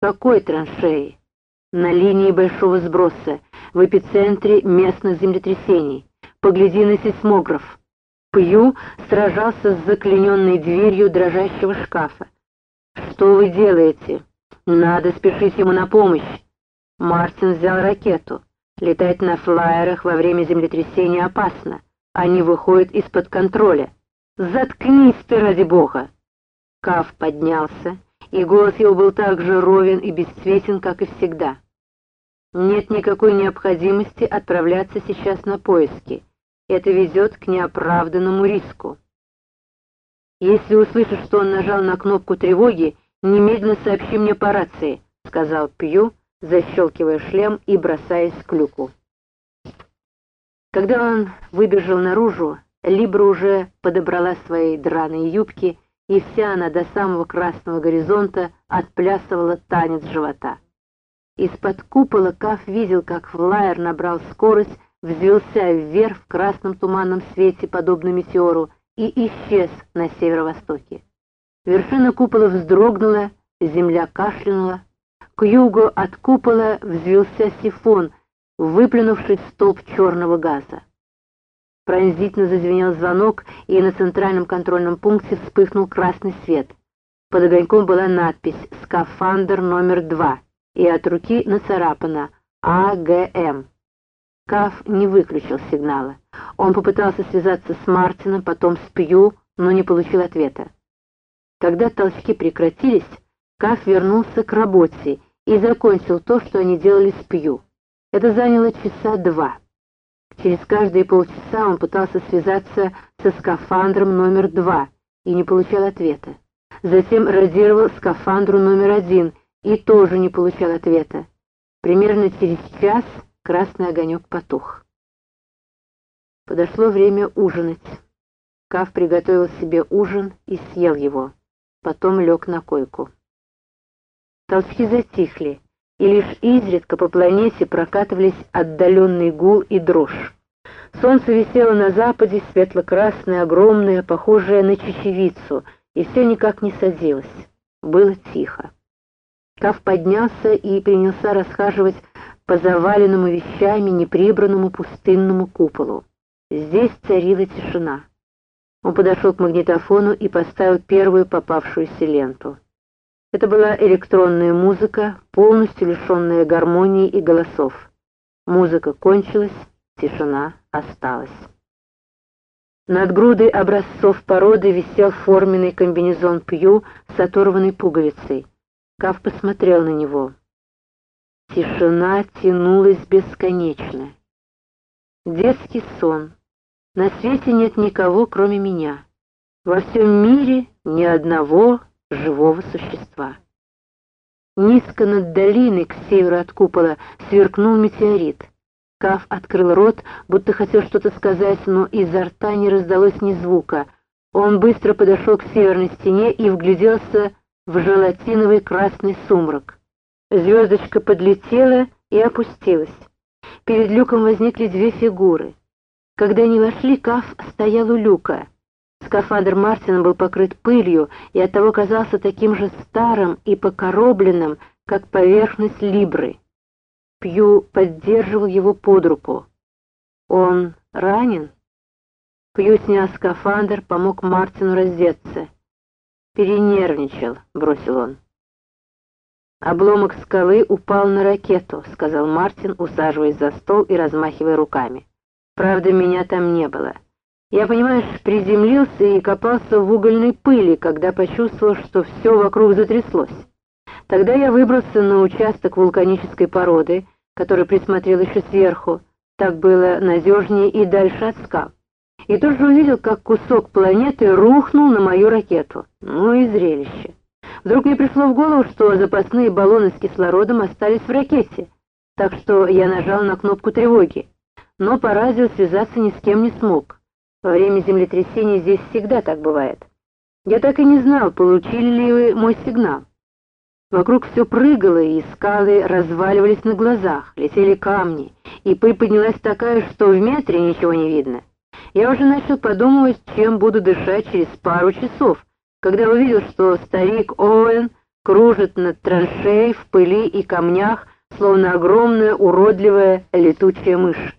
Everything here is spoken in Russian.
«Какой траншеи?» «На линии большого сброса, в эпицентре местных землетрясений. Погляди на сейсмограф». Пью сражался с заклиненной дверью дрожащего шкафа. «Что вы делаете? Надо спешить ему на помощь!» Мартин взял ракету. Летать на флайерах во время землетрясения опасно. Они выходят из-под контроля. «Заткнись ты, ради бога!» Каф поднялся, и голос его был так же ровен и бесцветен, как и всегда. «Нет никакой необходимости отправляться сейчас на поиски. Это ведет к неоправданному риску. Если услышишь, что он нажал на кнопку тревоги, немедленно сообщи мне по рации», — сказал Пью, защелкивая шлем и бросаясь к люку. Когда он выбежал наружу, Либра уже подобрала свои драные юбки, и вся она до самого красного горизонта отплясывала танец живота. Из-под купола Каф видел, как флайер набрал скорость, взвелся вверх в красном туманном свете, подобно метеору, и исчез на северо-востоке. Вершина купола вздрогнула, земля кашлянула. К югу от купола взвелся сифон, выплюнувший столб черного газа. Пронзительно зазвенел звонок, и на центральном контрольном пункте вспыхнул красный свет. Под огоньком была надпись «Скафандр номер два» и от руки нацарапано «АГМ». Каф не выключил сигнала. Он попытался связаться с Мартином, потом с Пью, но не получил ответа. Когда толчки прекратились, Каф вернулся к работе и закончил то, что они делали с Пью. Это заняло часа два. Через каждые полчаса он пытался связаться со скафандром номер два и не получал ответа. Затем радировал скафандру номер один и тоже не получал ответа. Примерно через час красный огонек потух. Подошло время ужинать. Кав приготовил себе ужин и съел его. Потом лег на койку. Толчки затихли и лишь изредка по планете прокатывались отдаленный гул и дрожь. Солнце висело на западе, светло-красное, огромное, похожее на чечевицу, и все никак не садилось. Было тихо. Кав поднялся и принялся расхаживать по заваленному вещами неприбранному пустынному куполу. Здесь царила тишина. Он подошел к магнитофону и поставил первую попавшуюся ленту. Это была электронная музыка, полностью лишенная гармонии и голосов. Музыка кончилась, тишина осталась. Над грудой образцов породы висел форменный комбинезон Пью с оторванной пуговицей. Кав посмотрел на него. Тишина тянулась бесконечно. Детский сон. На свете нет никого, кроме меня. Во всем мире ни одного живого существа. Низко над долиной к северу от купола сверкнул метеорит. Каф открыл рот, будто хотел что-то сказать, но изо рта не раздалось ни звука. Он быстро подошел к северной стене и вгляделся в желатиновый красный сумрак. Звездочка подлетела и опустилась. Перед люком возникли две фигуры. Когда они вошли, Каф стоял у люка. Скафандр Мартина был покрыт пылью и оттого казался таким же старым и покоробленным, как поверхность Либры. Пью поддерживал его под руку. «Он ранен?» Пью снял скафандр, помог Мартину раздеться. «Перенервничал», — бросил он. «Обломок скалы упал на ракету», — сказал Мартин, усаживаясь за стол и размахивая руками. «Правда, меня там не было. Я, понимаешь, приземлился и копался в угольной пыли, когда почувствовал, что все вокруг затряслось. Тогда я выбрался на участок вулканической породы, который присмотрел еще сверху. Так было надежнее и дальше от скал. И тут же увидел, как кусок планеты рухнул на мою ракету. Ну и зрелище. Вдруг мне пришло в голову, что запасные баллоны с кислородом остались в ракете, так что я нажал на кнопку тревоги. Но по радио связаться ни с кем не смог. Во время землетрясения здесь всегда так бывает. Я так и не знал, получили ли вы мой сигнал. Вокруг все прыгало, и скалы разваливались на глазах, летели камни, и пыль поднялась такая, что в метре ничего не видно. Я уже начал подумывать, чем буду дышать через пару часов, когда увидел, что старик Оуэн кружит над траншеей в пыли и камнях, словно огромная уродливая летучая мышь.